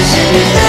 Cause